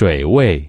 水位。